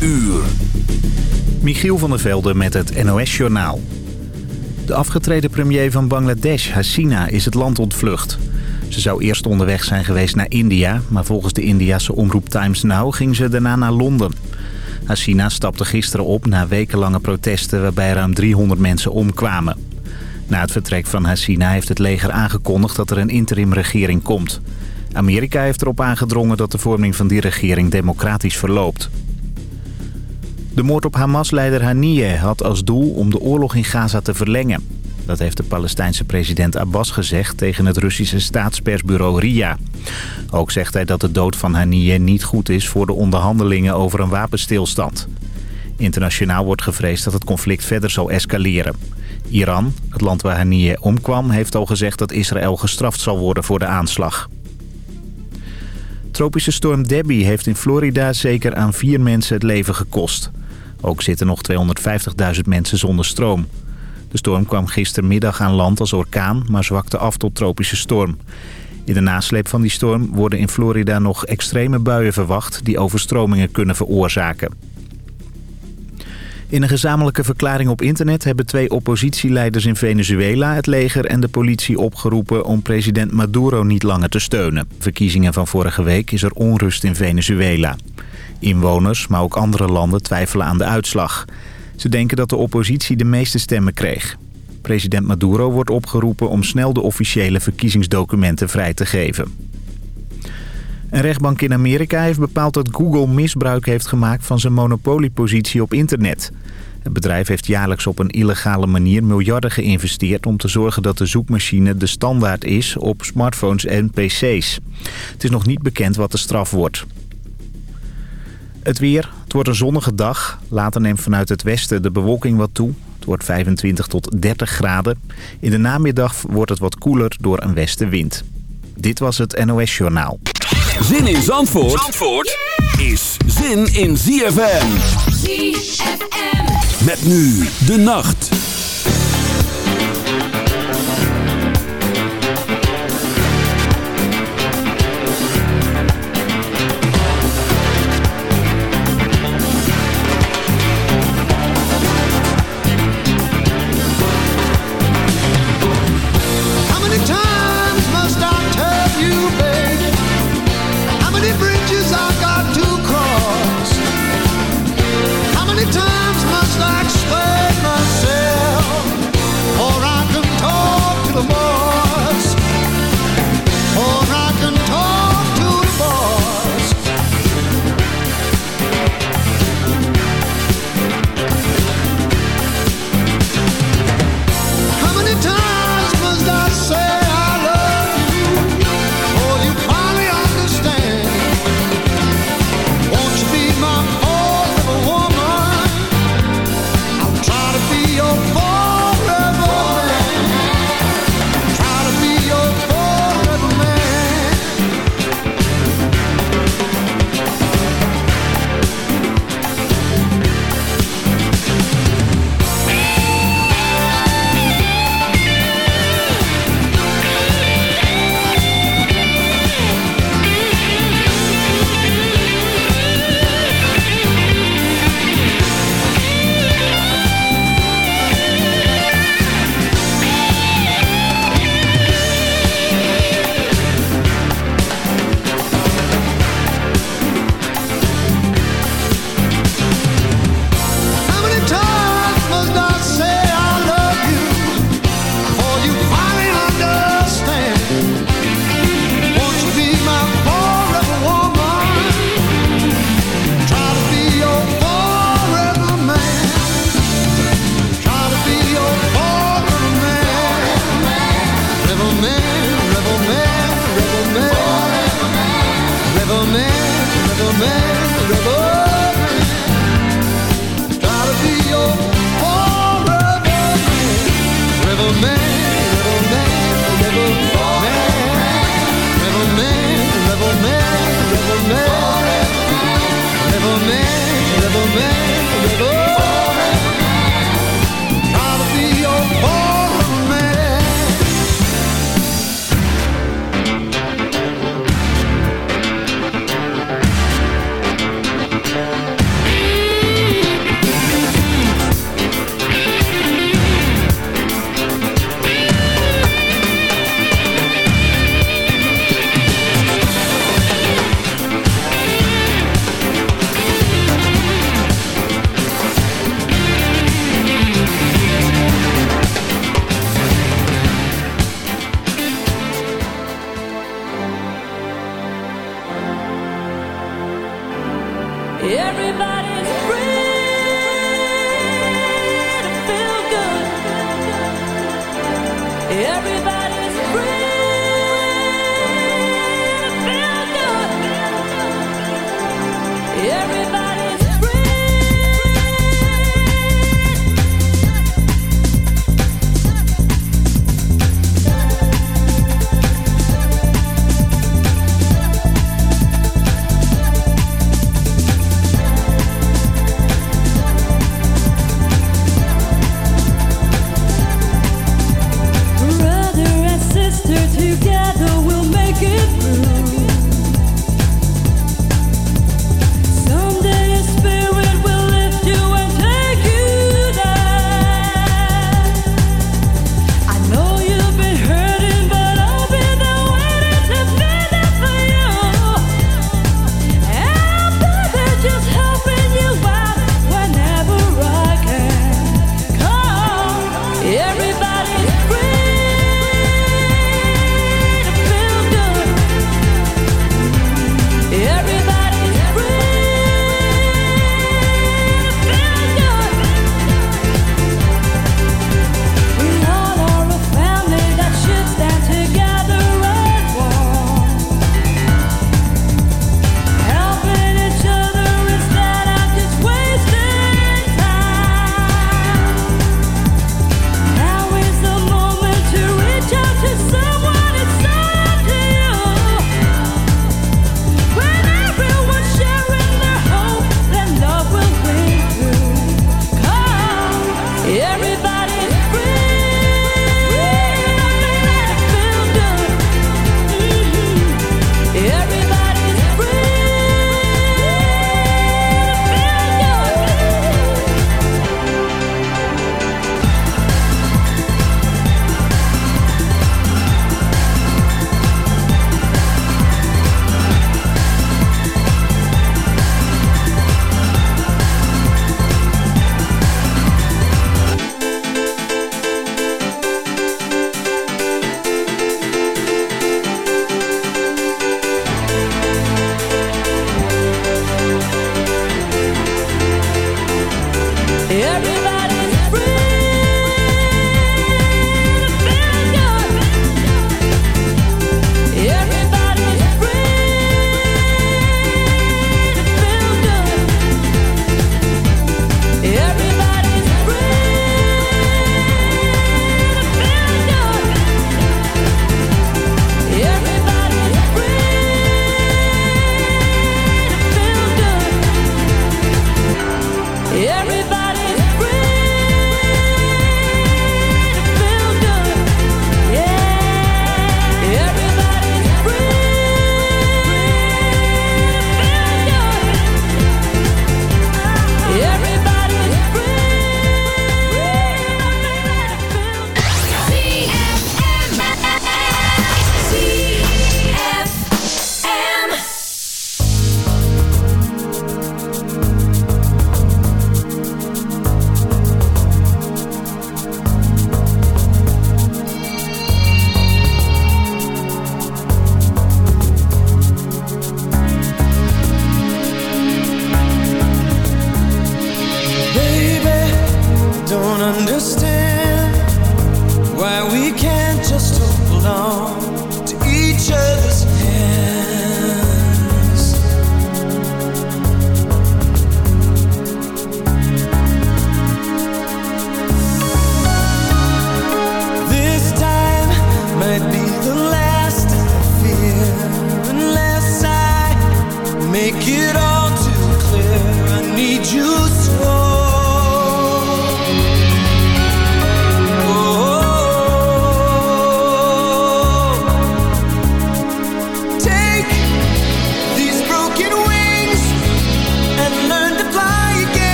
uur. Michiel van der Velde met het NOS-journaal. De afgetreden premier van Bangladesh, Hasina, is het land ontvlucht. Ze zou eerst onderweg zijn geweest naar India... maar volgens de Indiase omroep Times Now ging ze daarna naar Londen. Hasina stapte gisteren op na wekenlange protesten... waarbij ruim 300 mensen omkwamen. Na het vertrek van Hasina heeft het leger aangekondigd dat er een interimregering komt. Amerika heeft erop aangedrongen dat de vorming van die regering democratisch verloopt. De moord op Hamas-leider Haniyeh had als doel om de oorlog in Gaza te verlengen. Dat heeft de Palestijnse president Abbas gezegd tegen het Russische staatspersbureau RIA. Ook zegt hij dat de dood van Haniyeh niet goed is voor de onderhandelingen over een wapenstilstand. Internationaal wordt gevreesd dat het conflict verder zal escaleren. Iran, het land waar Haniyeh omkwam, heeft al gezegd dat Israël gestraft zal worden voor de aanslag. Tropische storm Debbie heeft in Florida zeker aan vier mensen het leven gekost. Ook zitten nog 250.000 mensen zonder stroom. De storm kwam gistermiddag aan land als orkaan, maar zwakte af tot tropische storm. In de nasleep van die storm worden in Florida nog extreme buien verwacht... die overstromingen kunnen veroorzaken. In een gezamenlijke verklaring op internet hebben twee oppositieleiders in Venezuela... het leger en de politie opgeroepen om president Maduro niet langer te steunen. Verkiezingen van vorige week is er onrust in Venezuela. Inwoners, maar ook andere landen twijfelen aan de uitslag. Ze denken dat de oppositie de meeste stemmen kreeg. President Maduro wordt opgeroepen om snel de officiële verkiezingsdocumenten vrij te geven. Een rechtbank in Amerika heeft bepaald dat Google misbruik heeft gemaakt van zijn monopoliepositie op internet. Het bedrijf heeft jaarlijks op een illegale manier miljarden geïnvesteerd om te zorgen dat de zoekmachine de standaard is op smartphones en pc's. Het is nog niet bekend wat de straf wordt. Het weer. Het wordt een zonnige dag. Later neemt vanuit het westen de bewolking wat toe. Het wordt 25 tot 30 graden. In de namiddag wordt het wat koeler door een westenwind. Dit was het NOS Journaal. Zin in Zandvoort, Zandvoort is zin in ZFM. ZFM. Met nu de nacht.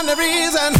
find a reason.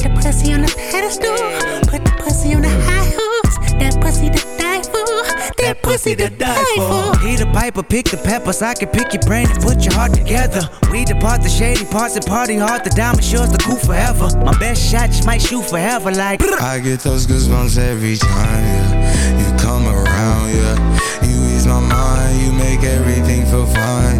Put the pussy on the pedestal, put the pussy on the high horse. That pussy to die for, that pussy to die for. He the piper, pick the peppers. I can pick your brain and put your heart together. We depart the shady parts and party hard. The diamond sure's the cool forever. My best shot just might shoot forever. Like I get those goosebumps every time, yeah. You come around, yeah. You ease my mind, you make everything feel fine.